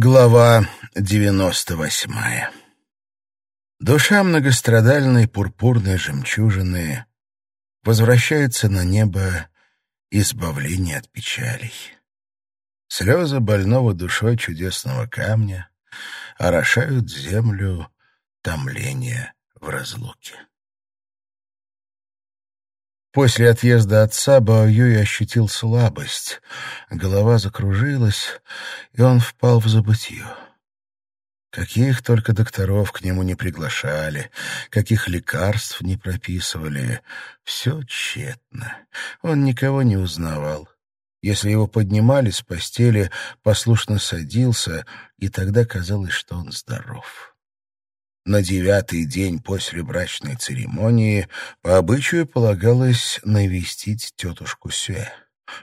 Глава девяносто восьмая Душа многострадальной пурпурной жемчужины возвращается на небо избавление от печалей. Слезы больного душой чудесного камня орошают землю томления в разлуке. После отъезда отца Бао Юй ощутил слабость, голова закружилась, и он впал в забытье. Каких только докторов к нему не приглашали, каких лекарств не прописывали, все тщетно. Он никого не узнавал. Если его поднимали с постели, послушно садился, и тогда казалось, что он здоров. На девятый день после брачной церемонии по обычаю полагалось навестить тетушку Сюэ.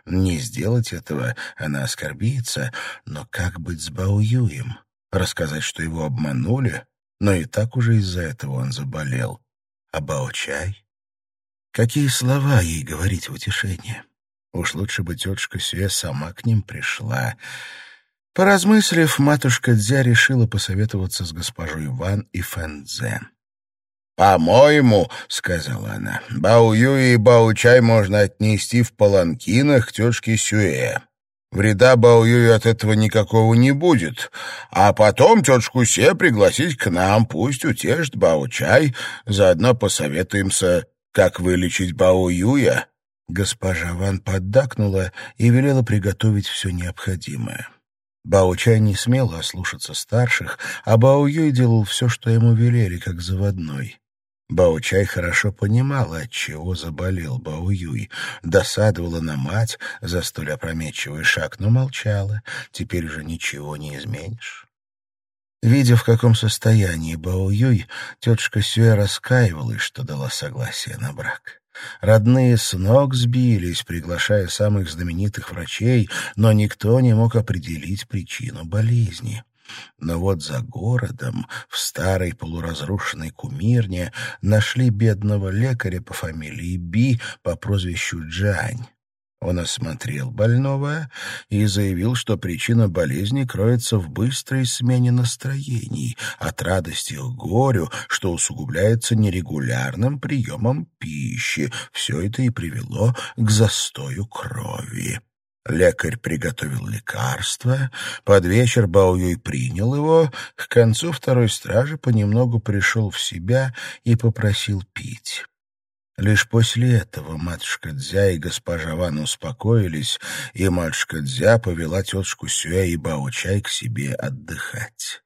Не сделать этого, она оскорбится, но как быть с Баоюем? Рассказать, что его обманули? Но и так уже из-за этого он заболел. А Баочай? Какие слова ей говорить в утешение? Уж лучше бы тетушка Сюэ сама к ним пришла. Поразмыслив, матушка Дзя решила посоветоваться с госпожой Ван и Фэнзе. «По-моему, — сказала она, — Баую и Баучай можно отнести в паланкинах к тетушке Сюэ. Вреда Баую от этого никакого не будет. А потом тетушку Се пригласить к нам, пусть утешит Баучай, заодно посоветуемся, как вылечить Баоюя». Госпожа Ван поддакнула и велела приготовить все необходимое. Бао-Чай не смел ослушаться старших, а Бао-Юй делал все, что ему велели, как заводной. Бао-Чай хорошо понимала, от чего заболел Бао-Юй, досадовала на мать за столь опрометчивый шаг, но молчала. Теперь уже ничего не изменишь. Видя, в каком состоянии Бао-Юй, тетушка Сюэ раскаивалась, что дала согласие на брак. Родные с ног сбились, приглашая самых знаменитых врачей, но никто не мог определить причину болезни. Но вот за городом, в старой полуразрушенной кумирне, нашли бедного лекаря по фамилии Би по прозвищу Джань. Он осмотрел больного и заявил, что причина болезни кроется в быстрой смене настроений, от радости к горю, что усугубляется нерегулярным приемом пищи. Все это и привело к застою крови. Лекарь приготовил лекарство, под вечер Баоюй принял его, к концу второй стражи понемногу пришел в себя и попросил пить. Лишь после этого матушка Дзя и госпожа Ван успокоились, и матушка Дзя повела тетушку Сюэ и Бао-Чай к себе отдыхать.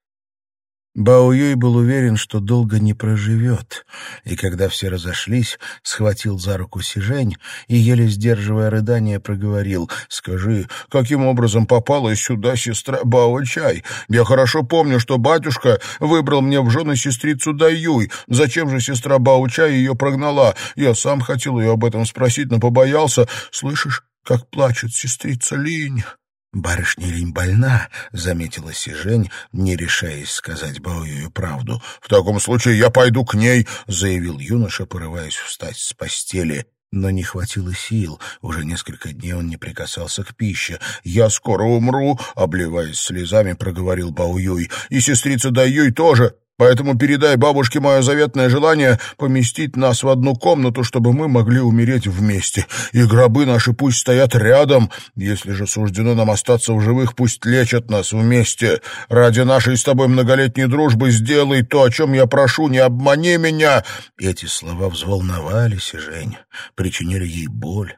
Бао Юй был уверен, что долго не проживет, и когда все разошлись, схватил за руку Сижень и, еле сдерживая рыдание, проговорил «Скажи, каким образом попала сюда сестра Бао Чай? Я хорошо помню, что батюшка выбрал мне в жены сестрицу Даюй. Зачем же сестра Бао Чай ее прогнала? Я сам хотел ее об этом спросить, но побоялся. Слышишь, как плачет сестрица Линь?» «Барышня Линь больна», — заметила Сижень, не решаясь сказать Баоюю правду. «В таком случае я пойду к ней», — заявил юноша, порываясь встать с постели. Но не хватило сил, уже несколько дней он не прикасался к пище. «Я скоро умру», — обливаясь слезами, проговорил Баоюй. «И сестрица Даюй тоже. Поэтому передай бабушке мое заветное желание поместить нас в одну комнату, чтобы мы могли умереть вместе. И гробы наши пусть стоят рядом. Если же суждено нам остаться в живых, пусть лечат нас вместе. Ради нашей с тобой многолетней дружбы сделай то, о чем я прошу, не обмани меня». Эти слова взволновали Жень, причинили ей боль.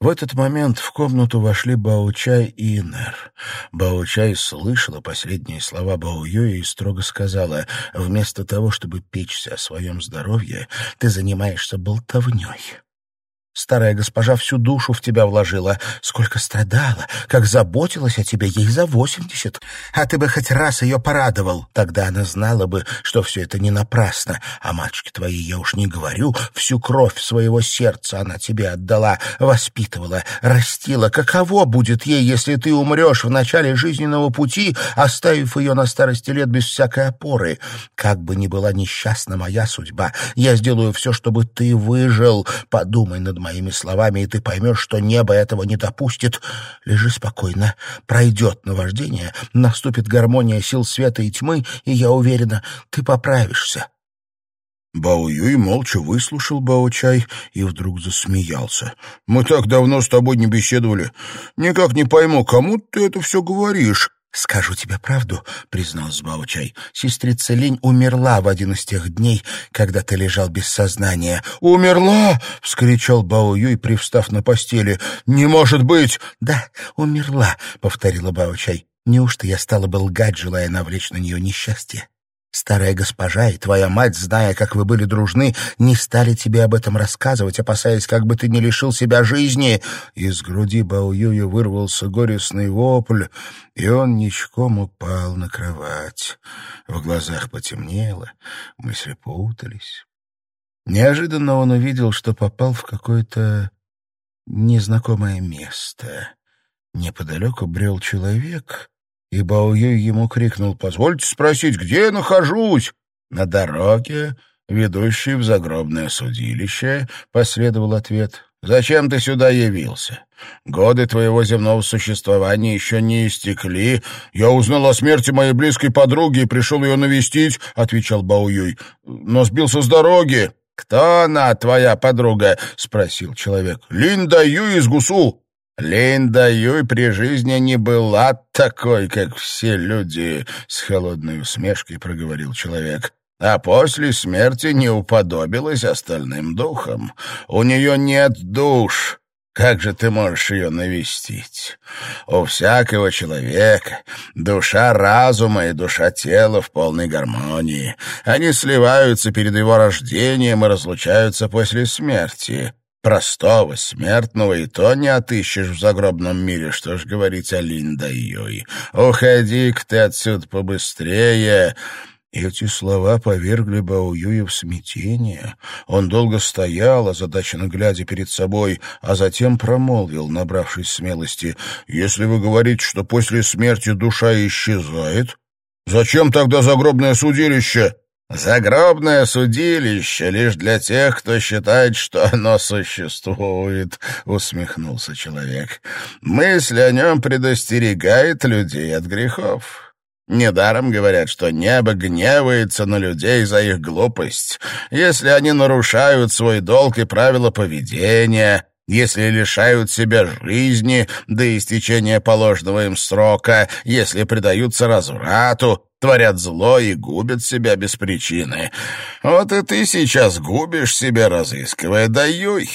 В этот момент в комнату вошли Баучай и Инер. Баучай слышала последние слова Баоюя и строго сказала, «Вместо того, чтобы печься о своем здоровье, ты занимаешься болтовней». Старая госпожа всю душу в тебя вложила. Сколько страдала, как заботилась о тебе ей за восемьдесят. А ты бы хоть раз ее порадовал. Тогда она знала бы, что все это не напрасно. А матушке твоей я уж не говорю. Всю кровь своего сердца она тебе отдала, воспитывала, растила. Каково будет ей, если ты умрешь в начале жизненного пути, оставив ее на старости лет без всякой опоры? Как бы ни была несчастна моя судьба, я сделаю все, чтобы ты выжил. Подумай над моими словами, и ты поймешь, что небо этого не допустит. Лежи спокойно. Пройдет наваждение, наступит гармония сил света и тьмы, и я уверена, ты поправишься. Бао Юй молча выслушал Бао Чай и вдруг засмеялся. «Мы так давно с тобой не беседовали. Никак не пойму, кому ты это все говоришь?» «Скажу тебе правду», — признался Баучай. «Сестрица Линь умерла в один из тех дней, когда ты лежал без сознания». «Умерла!» — вскричал Бао Юй, привстав на постели. «Не может быть!» «Да, умерла», — повторила Баучай. «Неужто я стала бы лгать, желая навлечь на нее несчастье?» Старая госпожа и твоя мать, зная, как вы были дружны, не стали тебе об этом рассказывать, опасаясь, как бы ты не лишил себя жизни. Из груди Баоюя вырвался горестный вопль, и он ничком упал на кровать. В глазах потемнело, мысли путались. Неожиданно он увидел, что попал в какое-то незнакомое место. Неподалеку брел человек, и Баоюй ему крикнул «Позвольте спросить, где я нахожусь?» «На дороге, ведущей в загробное судилище», — последовал ответ. «Зачем ты сюда явился? Годы твоего земного существования еще не истекли. Я узнал о смерти моей близкой подруги и пришел ее навестить», — отвечал Баоюй. «Но сбился с дороги». «Кто она, твоя подруга?» — спросил человек. «Линда Юй из Гусу». Линда Юй при жизни не была такой, как все люди, — с холодной усмешкой проговорил человек. А после смерти не уподобилась остальным духам. У нее нет душ. Как же ты можешь ее навестить? У всякого человека душа разума и душа тела в полной гармонии. Они сливаются перед его рождением и разлучаются после смерти. Простого смертного и то не отыщешь в загробном мире, что ж говорить о Линдайой. Уходи-ка ты отсюда побыстрее!» Эти слова повергли Баоюя в смятение. Он долго стоял, озадаченно глядя перед собой, а затем промолвил, набравшись смелости, «Если вы говорите, что после смерти душа исчезает, зачем тогда загробное судилище?» «Загробное судилище лишь для тех, кто считает, что оно существует», — усмехнулся человек. «Мысль о нем предостерегает людей от грехов». Недаром говорят, что небо гневается на людей за их глупость, если они нарушают свой долг и правила поведения, если лишают себя жизни до истечения положенного им срока, если предаются разврату, творят зло и губят себя без причины. Вот и ты сейчас губишь себя, разыскивая Даюй.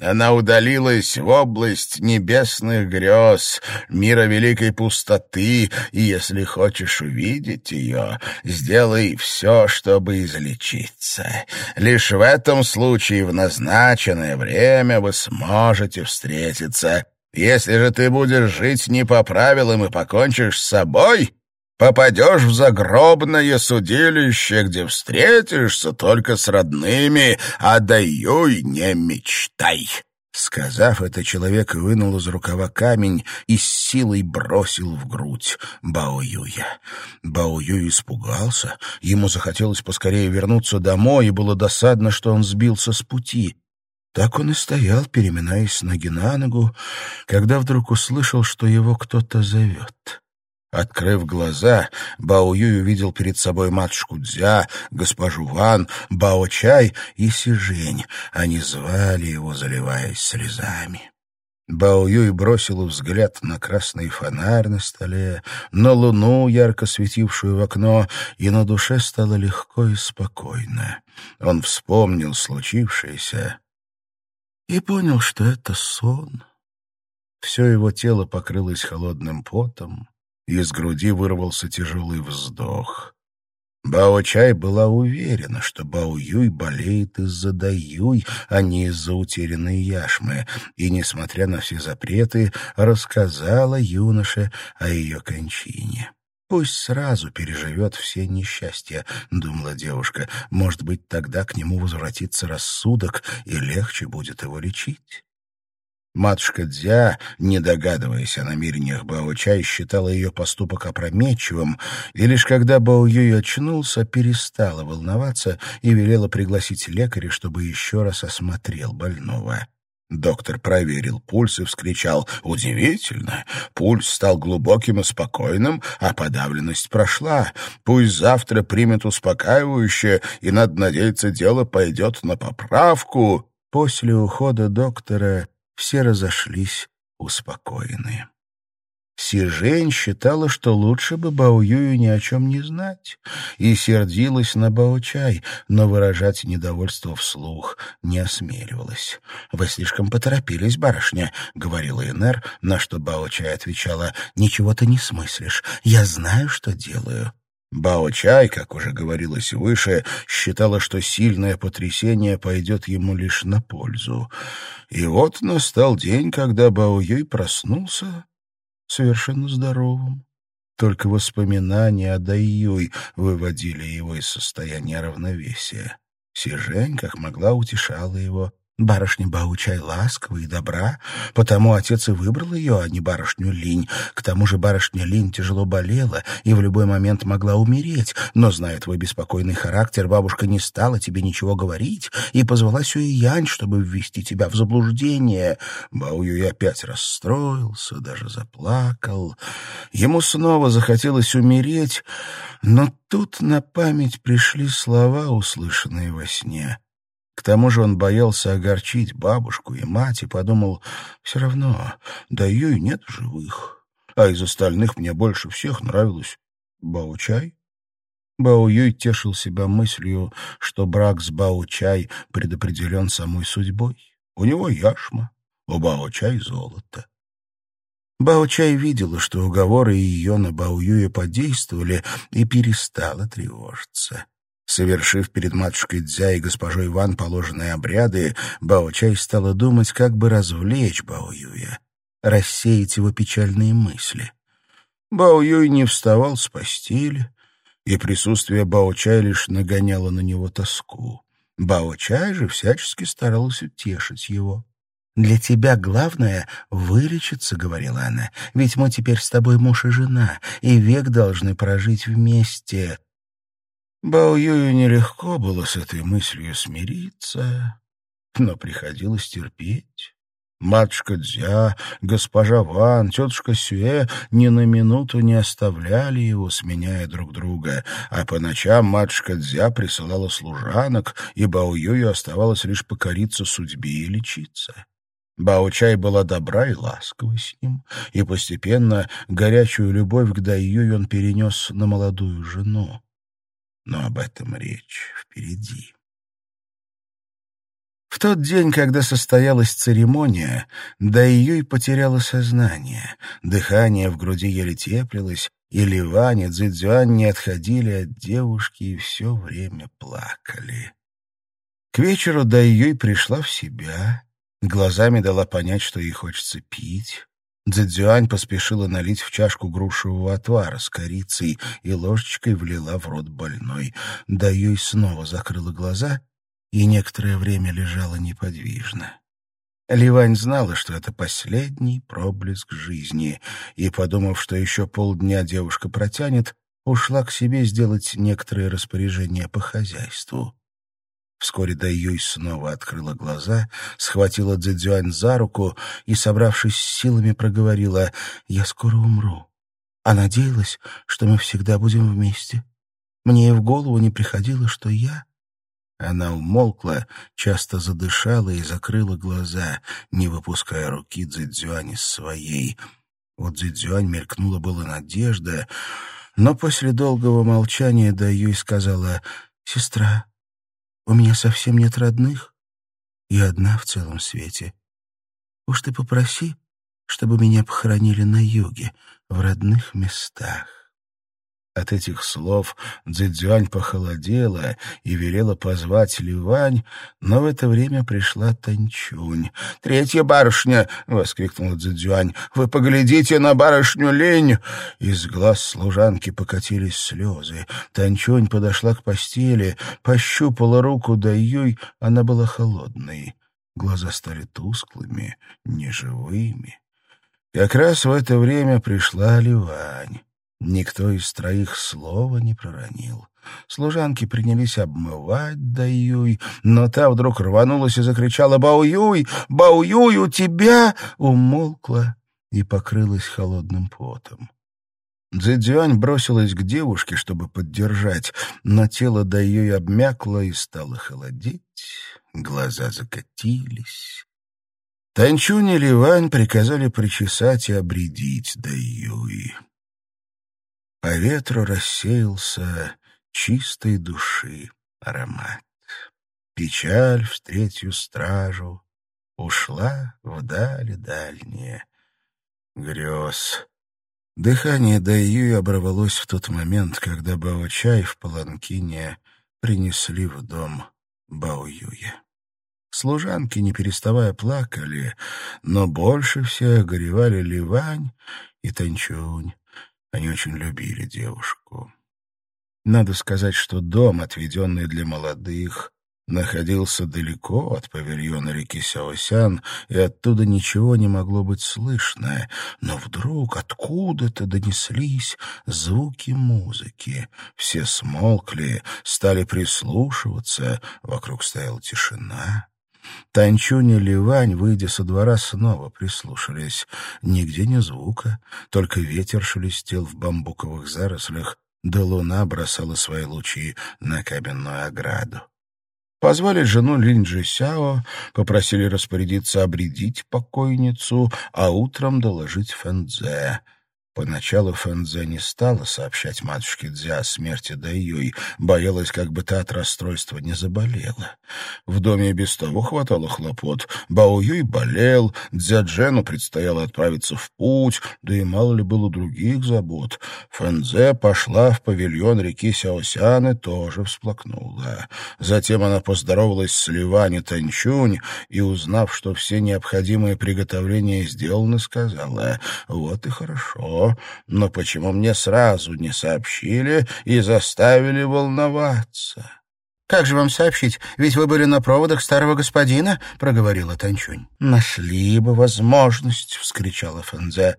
Она удалилась в область небесных грез, мира великой пустоты, и если хочешь увидеть ее, сделай все, чтобы излечиться. Лишь в этом случае в назначенное время вы сможете встретиться. Если же ты будешь жить не по правилам и покончишь с собой, попадешь в загробное судилище, где встретишься только с родными, а даюй не мечтай». Сказав это, человек вынул из рукава камень и с силой бросил в грудь Баоюя. Баоюй испугался, ему захотелось поскорее вернуться домой, и было досадно, что он сбился с пути. Так он и стоял, переминаясь с ноги на ногу, когда вдруг услышал, что его кто-то зовет. Открыв глаза, Бао Юй увидел перед собой матушку Дзя, госпожу Ван, Бао Чай и Сижень. Они звали его, заливаясь слезами. Бао Юй бросил взгляд на красный фонарь на столе, на луну, ярко светившую в окно, и на душе стало легко и спокойно. Он вспомнил случившееся и понял, что это сон. Все его тело покрылось холодным потом, из груди вырвался тяжелый вздох. Бао-Чай была уверена, что Бао-Юй болеет из-за Даюй, а не из-за утерянной яшмы, и, несмотря на все запреты, рассказала юноше о ее кончине. «Пусть сразу переживет все несчастья», — думала девушка. «Может быть, тогда к нему возвратится рассудок, и легче будет его лечить». Матушка Дзя, не догадываясь о намерениях Бао Чай, считала ее поступок опрометчивым, и лишь когда Бао Юй очнулся, перестала волноваться и велела пригласить лекаря, чтобы еще раз осмотрел больного. Доктор проверил пульс и вскричал «Удивительно! Пульс стал глубоким и спокойным, а подавленность прошла. Пусть завтра примет успокаивающее, и, надо надеяться, дело пойдет на поправку». После ухода доктора все разошлись успокоенные. Сижень считала, что лучше бы Баоюю ни о чем не знать, и сердилась на Баочай, но выражать недовольство вслух не осмеливалась. «Вы слишком поторопились, барышня», — говорила Энер, на что Баочай отвечала, «Ничего ты не смыслишь, я знаю, что делаю». Бао-Чай, как уже говорилось выше, считала, что сильное потрясение пойдет ему лишь на пользу. И вот настал день, когда Бао-Юй проснулся совершенно здоровым. Только воспоминания о Дайюй выводили его из состояния равновесия. Сижень, как могла, утешала его, Барышня Баучай ласкова и добра, потому отец и выбрал ее, а не барышню Линь. К тому же барышня Линь тяжело болела и в любой момент могла умереть, но, зная твой беспокойный характер, бабушка не стала тебе ничего говорить и позвала Сюй-Янь, чтобы ввести тебя в заблуждение. Бао Юй опять расстроился, даже заплакал. Ему снова захотелось умереть, но тут на память пришли слова, услышанные во сне. К тому же он боялся огорчить бабушку и мать и подумал, все равно, да ее и нет живых. А из остальных мне больше всех нравилось Баучай. Бао-Юй тешил себя мыслью, что брак с Бао-Чай предопределен самой судьбой. У него яшма, у Бао-Чай золото. Бао-Чай видела, что уговоры ее на Бао-Юя подействовали, и перестала тревожиться. Совершив перед матушкой Дзя и госпожой Ван положенные обряды, Бао-Чай стала думать, как бы развлечь Бао-Юя, рассеять его печальные мысли. Бао-Юй не вставал с постели, и присутствие Бао-Чай лишь нагоняло на него тоску. Бао-Чай же всячески старалась утешить его. «Для тебя главное — вылечиться», — говорила она, — «ведь мы теперь с тобой муж и жена, и век должны прожить вместе». Бао Юю нелегко было с этой мыслью смириться, но приходилось терпеть. Матушка Дзя, госпожа Ван, тетушка Сюэ ни на минуту не оставляли его, сменяя друг друга, а по ночам матушка Дзя присылала служанок, и Бао Юю оставалось лишь покориться судьбе и лечиться. Бао-Чай была добра и ласкова с ним, и постепенно горячую любовь к Дайюй он перенес на молодую жену но об этом речь впереди. В тот день, когда состоялась церемония, Дайюй потеряла сознание, дыхание в груди еле теплилось, и Ливань и Цзюань не отходили от девушки и все время плакали. К вечеру Дайюй пришла в себя, глазами дала понять, что ей хочется пить. Дзэдзюань поспешила налить в чашку грушевого отвара с корицей и ложечкой влила в рот больной. Даюй снова закрыла глаза и некоторое время лежала неподвижно. Ливань знала, что это последний проблеск жизни, и, подумав, что еще полдня девушка протянет, ушла к себе сделать некоторые распоряжения по хозяйству. Вскоре Дайюй снова открыла глаза, схватила Цзэцзюань за руку и, собравшись с силами, проговорила «Я скоро умру». А надеялась, что мы всегда будем вместе. Мне и в голову не приходило, что я... Она умолкла, часто задышала и закрыла глаза, не выпуская руки Цзэцзюань из своей. Вот Цзэцзюань мелькнула была надежда, но после долгого молчания Даюй сказала «Сестра, у меня совсем нет родных. Я одна в целом свете. Уж ты попроси, чтобы меня похоронили на юге, в родных местах. От этих слов Цзэцзюань похолодела и велела позвать Ливань, но в это время пришла Танчунь. «Третья барышня!» — воскликнула Цзэцзюань. «Вы поглядите на барышню Лень!» Из глаз служанки покатились слезы. Танчунь подошла к постели, пощупала руку Даюй, она была холодной. Глаза стали тусклыми, неживыми. Как раз в это время пришла Ливань. Никто из троих слова не проронил. Служанки принялись обмывать Даюй, но та вдруг рванулась и закричала «Бауюй! Бауюй, у тебя!» Умолкла и покрылась холодным потом. Цзэцзюань бросилась к девушке, чтобы поддержать, но тело Даюй обмякло и стало холодеть, глаза закатились. Танчунь и Ливань приказали причесать и обредить Даюй. По ветру рассеялся чистой души аромат. Печаль в третью стражу ушла вдали дальние грез. Дыхание Даюи оборвалось в тот момент, когда Бао-чай в Паланкине принесли в дом Бао-юя. Служанки, не переставая, плакали, но больше всех горевали Ливань и Танчунь. Они очень любили девушку. Надо сказать, что дом, отведенный для молодых, находился далеко от павильона реки Сяосян, и оттуда ничего не могло быть слышно. Но вдруг откуда-то донеслись звуки музыки. Все смолкли, стали прислушиваться, вокруг стояла тишина. Танчунь и Ливань, выйдя со двора, снова прислушались. Нигде ни звука, только ветер шелестел в бамбуковых зарослях, да луна бросала свои лучи на каменную ограду. Позвали жену Линджи Сяо, попросили распорядиться обредить покойницу, а утром доложить Фэнзе — Поначалу Фэнзе не стала сообщать матушке Дзя о смерти Даюй, боялась, как бы та от расстройства не заболела. В доме без того хватало хлопот. Бао Юй болел, Дзя Джену предстояло отправиться в путь, да и мало ли было других забот. Фэнзе пошла в павильон реки Сяосян и тоже всплакнула. Затем она поздоровалась с Ливани Танчунь и, узнав, что все необходимые приготовления сделаны, сказала «Вот и хорошо» но почему мне сразу не сообщили и заставили волноваться? «Как же вам сообщить? Ведь вы были на проводах старого господина», — проговорила Танчунь. «Нашли бы возможность», — вскричала Фэнзе.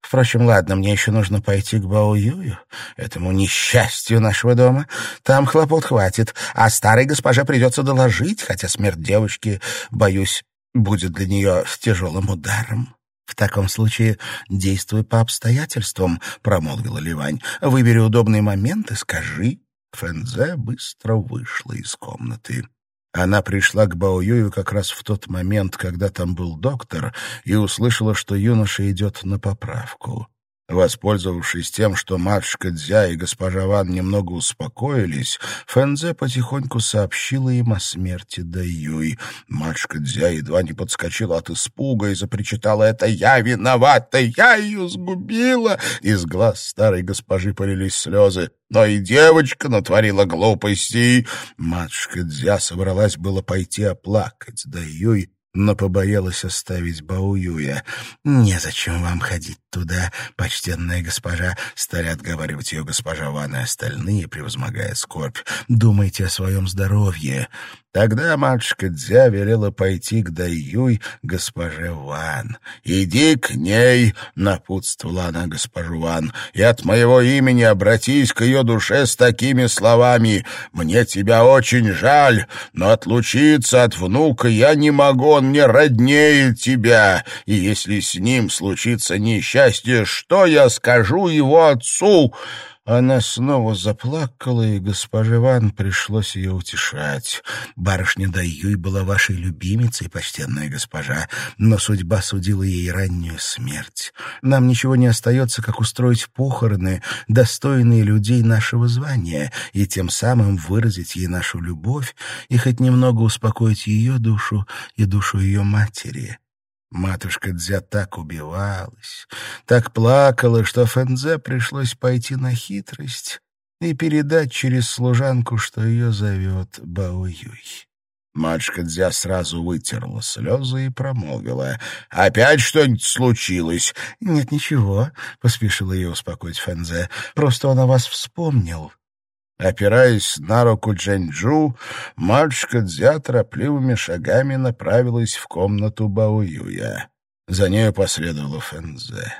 «Впрочем, ладно, мне еще нужно пойти к Баоюю, этому несчастью нашего дома. Там хлопот хватит, а старой госпоже придется доложить, хотя смерть девочки, боюсь, будет для нее тяжелым ударом». «В таком случае действуй по обстоятельствам», — промолвила Ливань. «Выбери удобный момент и скажи». Фэнзе быстро вышла из комнаты. Она пришла к Баоюю как раз в тот момент, когда там был доктор, и услышала, что юноша идет на поправку. Воспользовавшись тем, что матушка Дзя и госпожа Ван немного успокоились, Фэнзе потихоньку сообщила им о смерти Даюй. Матушка Дзя едва не подскочила от испуга и запричитала «Это я виновата! Я ее сгубила!» Из глаз старой госпожи полились слезы. Но и девочка натворила глупостей. Матушка Дзя собралась было пойти оплакать Даюй, но побоялась оставить Баоюя. «Незачем вам ходить туда, почтенная госпожа», — стали отговаривать ее госпожа Ван и остальные, превозмогая скорбь. «Думайте о своем здоровье». Тогда матушка Дзя велела пойти к Даюй госпоже Ван. «Иди к ней», — напутствовала она госпожу Ван, «и от моего имени обратись к ее душе с такими словами. Мне тебя очень жаль, но отлучиться от внука я не могу, он не роднее тебя, и если с ним случится несчастье, что я скажу его отцу?» Она снова заплакала, и госпоже Ван пришлось ее утешать. «Барышня Даюй была вашей любимицей, почтенная госпожа, но судьба судила ей раннюю смерть. Нам ничего не остается, как устроить похороны, достойные людей нашего звания, и тем самым выразить ей нашу любовь и хоть немного успокоить ее душу и душу ее матери». Матушка Дзя так убивалась, так плакала, что Фэнзе пришлось пойти на хитрость и передать через служанку, что ее зовет Баоюй. Матушка Дзя сразу вытерла слезы и промолвила. «Опять что-нибудь случилось?» «Нет, ничего», — поспешила ее успокоить Фэнзе. «Просто он о вас вспомнил». Опираясь на руку Джэньчжу, матушка Дзя торопливыми шагами направилась в комнату Баоюя. За нею последовала Фэнзе.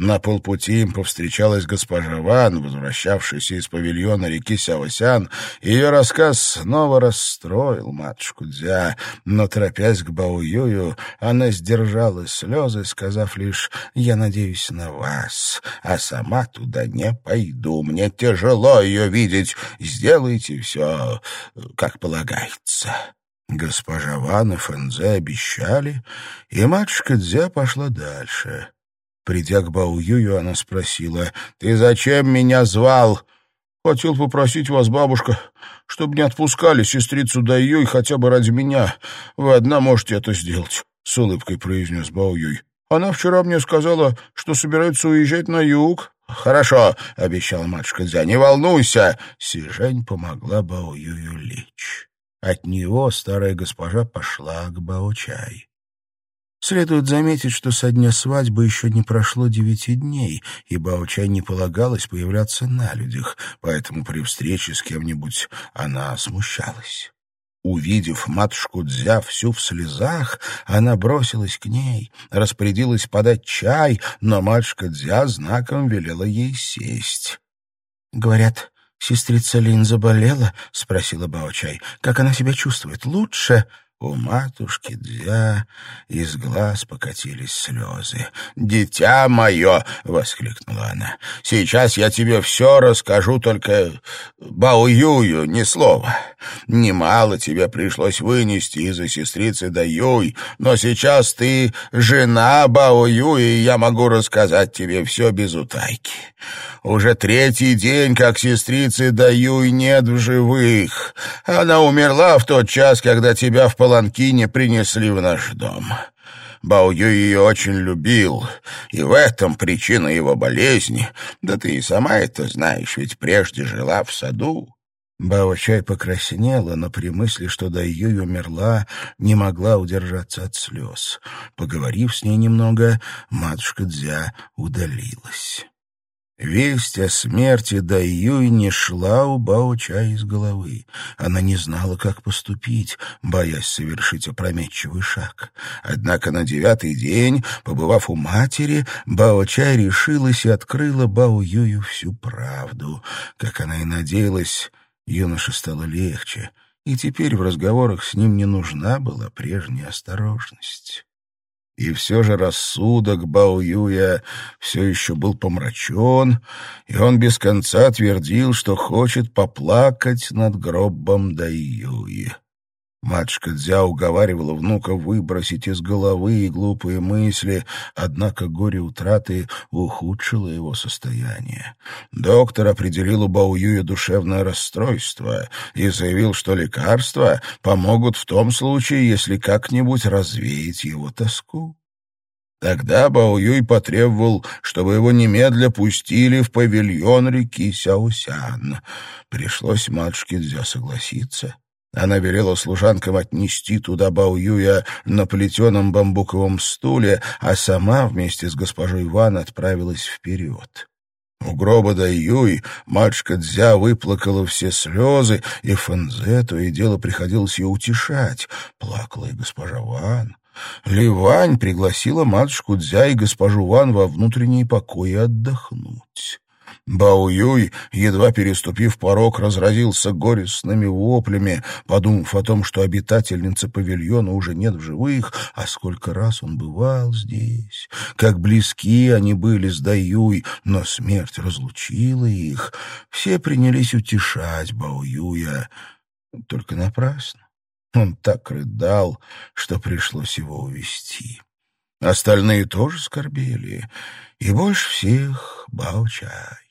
На полпути им повстречалась госпожа Ван, возвращавшаяся из павильона реки Сяосян. Ее рассказ снова расстроил матушку Дзя, но, торопясь к Баоюю, она сдержала слезы, сказав лишь «Я надеюсь на вас, а сама туда не пойду. Мне тяжело ее видеть. Сделайте все, как полагается». Госпожа Ван и Фэнзе обещали, и матушка Дзя пошла дальше. Придя к Бау Юю, она спросила, «Ты зачем меня звал?» «Хотел попросить вас, бабушка, чтобы не отпускали сестрицу Даю и хотя бы ради меня. Вы одна можете это сделать», — с улыбкой произнес Бау Юй. «Она вчера мне сказала, что собирается уезжать на юг». «Хорошо», — обещала матушка Дзя, — «не волнуйся». Сижень помогла Бао Юю лечь. От него старая госпожа пошла к Бао-чай. Следует заметить, что со дня свадьбы еще не прошло девяти дней, и Баучай не полагалось появляться на людях, поэтому при встрече с кем-нибудь она смущалась. Увидев матушку Дзя всю в слезах, она бросилась к ней, распорядилась подать чай, но матушка Дзя знаком велела ей сесть. «Говорят, сестрица Лин заболела?» — спросила Баочай. «Как она себя чувствует? Лучше?» У матушки Дзя из глаз покатились слезы. «Дитя мое!» — воскликнула она. «Сейчас я тебе все расскажу, только Баоюю ни слова. Немало тебе пришлось вынести из-за сестрицы Даюй, но сейчас ты жена Баоюя, и я могу рассказать тебе все без утайки. Уже третий день, как сестрицы Даюй нет в живых. Она умерла в тот час, когда тебя в паланкине принесли в наш дом. Бао ее очень любил, и в этом причина его болезни. Да ты и сама это знаешь, ведь прежде жила в саду. Бао Чай покраснела, но при мысли, что Дай Юй умерла, не могла удержаться от слез. Поговорив с ней немного, матушка Дзя удалилась. Весть о смерти Даюй не шла у Бао-Ча из головы. Она не знала, как поступить, боясь совершить опрометчивый шаг. Однако на девятый день, побывав у матери, Бао-Ча решилась и открыла Бао-Юю всю правду. Как она и надеялась, юноше стало легче, и теперь в разговорах с ним не нужна была прежняя осторожность. И все же рассудок Бао все еще был помрачен, и он без конца твердил, что хочет поплакать над гробом Даюи. Матушка Дзя уговаривала внука выбросить из головы глупые мысли, однако горе утраты ухудшило его состояние. Доктор определил у Баоюя душевное расстройство и заявил, что лекарства помогут в том случае, если как-нибудь развеять его тоску. Тогда Баоюй потребовал, чтобы его немедля пустили в павильон реки Сяосян. Пришлось матушке Дзя согласиться. Она велела служанкам отнести туда Баоюя на плетеном бамбуковом стуле, а сама вместе с госпожой Ван отправилась вперед. У гроба Даюй матушка Дзя выплакала все слезы, и Фэнзе то и дело приходилось ее утешать. Плакала и госпожа Ван. Ливань пригласила матушку Дзя и госпожу Ван во внутренние покои отдохнуть. Бао Юй, едва переступив порог, разразился горестными воплями, подумав о том, что обитательницы павильона уже нет в живых, а сколько раз он бывал здесь, как близки они были с Даюй, но смерть разлучила их. Все принялись утешать Бао Юя, только напрасно. Он так рыдал, что пришлось его увести. Остальные тоже скорбели, и больше всех Бао-Чай.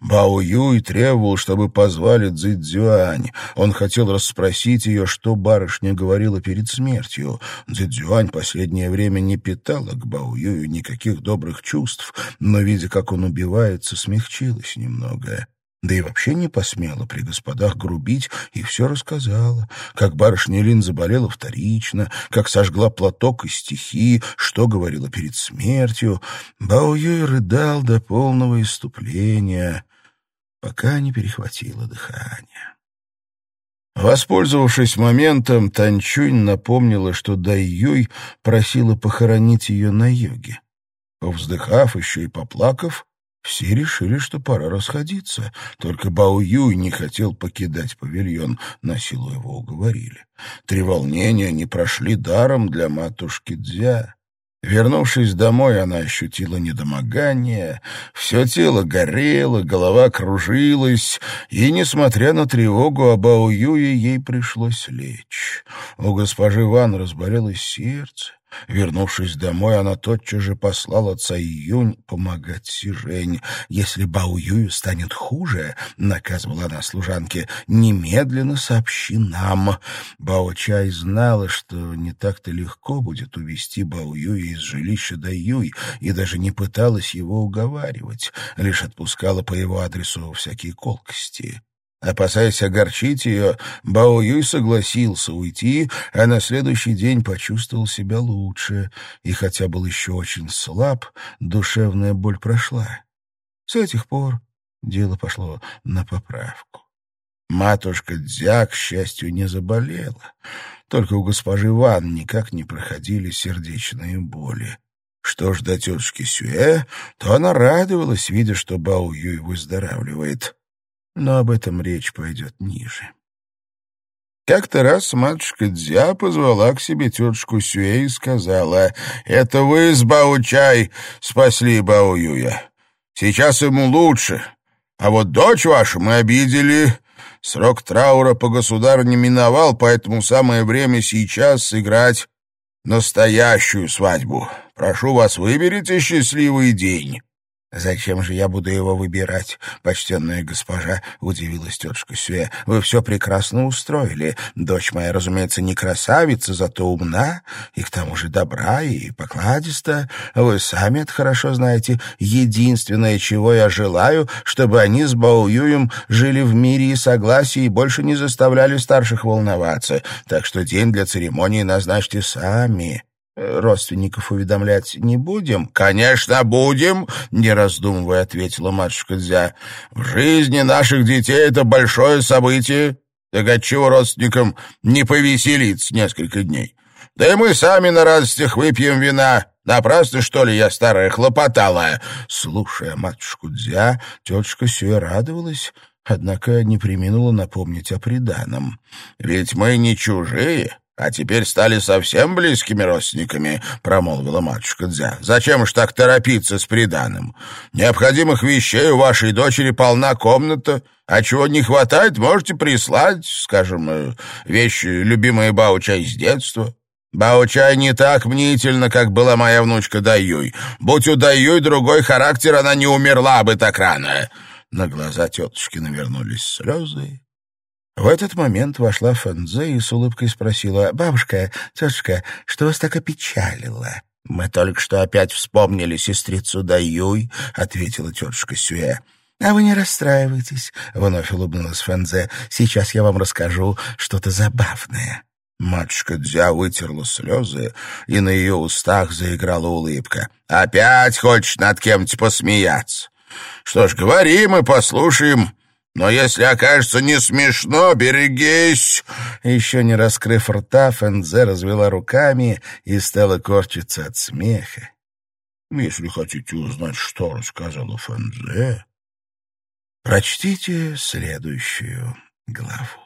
Бао Юй требовал, чтобы позвали Цзэцзюань. Он хотел расспросить ее, что барышня говорила перед смертью. Цзэцзюань последнее время не питала к Бао Юю никаких добрых чувств, но, видя, как он убивается, смягчилась немного. Да и вообще не посмела при господах грубить и все рассказала, как барышня Лин заболела вторично, как сожгла платок и стихи, что говорила перед смертью. Бао Юй рыдал до полного иступления, пока не перехватило дыхание. Воспользовавшись моментом, Танчунь напомнила, что Дай Юй просила похоронить ее на юге. Повздыхав еще и поплакав, все решили, что пора расходиться. Только Бао Юй не хотел покидать павильон, на силу его уговорили. Три волнения не прошли даром для матушки Дзя. Вернувшись домой, она ощутила недомогание, все тело горело, голова кружилась, и, несмотря на тревогу об Ауюе, ей пришлось лечь. У госпожи Ван разболелось сердце, Вернувшись домой, она тотчас же послала Цай-Юнь помогать Сижень. «Если Бао Юю станет хуже, — наказывала она служанке, — немедленно сообщи нам». Бао Чай знала, что не так-то легко будет увести Бао Юя из жилища до Юй, и даже не пыталась его уговаривать, лишь отпускала по его адресу всякие колкости. Опасаясь огорчить ее, Бао Юй согласился уйти, а на следующий день почувствовал себя лучше, и хотя был еще очень слаб, душевная боль прошла. С этих пор дело пошло на поправку. Матушка Дзя, к счастью, не заболела. Только у госпожи Ван никак не проходили сердечные боли. Что ж до тетушки Сюэ, то она радовалась, видя, что Бао Юй выздоравливает но об этом речь пойдет ниже. Как-то раз матушка Дзя позвала к себе тетушку Сюэ и сказала, «Это вы с Баучай спасли Бао Юя. Сейчас ему лучше, а вот дочь вашу мы обидели. Срок траура по государу не миновал, поэтому самое время сейчас сыграть настоящую свадьбу. Прошу вас, выберите счастливый день». «Зачем же я буду его выбирать, почтенная госпожа?» — удивилась тетушка Сюэ. «Вы все прекрасно устроили. Дочь моя, разумеется, не красавица, зато умна, и к тому же добра и покладиста. Вы сами это хорошо знаете. Единственное, чего я желаю, чтобы они с Баоюем жили в мире и согласии и больше не заставляли старших волноваться. Так что день для церемонии назначьте сами». «Родственников уведомлять не будем?» «Конечно, будем», — не раздумывая ответила матушка Дзя. «В жизни наших детей это большое событие. Так отчего родственникам не повеселиться несколько дней? Да и мы сами на радостях выпьем вина. Напрасно, что ли, я старая хлопотала?» Слушая матушку Дзя, тетушка Сюэ радовалась, однако не приминула напомнить о приданом. «Ведь мы не чужие» а теперь стали совсем близкими родственниками», — промолвила матушка Дзя. «Зачем уж так торопиться с приданым? Необходимых вещей у вашей дочери полна комната, а чего не хватает, можете прислать, скажем, э, вещи, любимые Баучай с детства». Баучай не так мнительно, как была моя внучка Даюй. Будь у Даюй другой характер, она не умерла бы так рано. На глаза тетушки навернулись слезы, в этот момент вошла Фэнзе и с улыбкой спросила, «Бабушка, тетушка, что вас так опечалило?» «Мы только что опять вспомнили сестрицу Даюй», — ответила тетушка Сюэ. «А вы не расстраивайтесь», — вновь улыбнулась Фэнзе. «Сейчас я вам расскажу что-то забавное». Матушка Дзя вытерла слезы, и на ее устах заиграла улыбка. «Опять хочешь над кем-то посмеяться? Что ж, говори, мы послушаем». Но если окажется не смешно, берегись!» Еще не раскрыв рта, Фэнзе развела руками и стала корчиться от смеха. Если хотите узнать, что рассказала Фэнзе, прочтите следующую главу.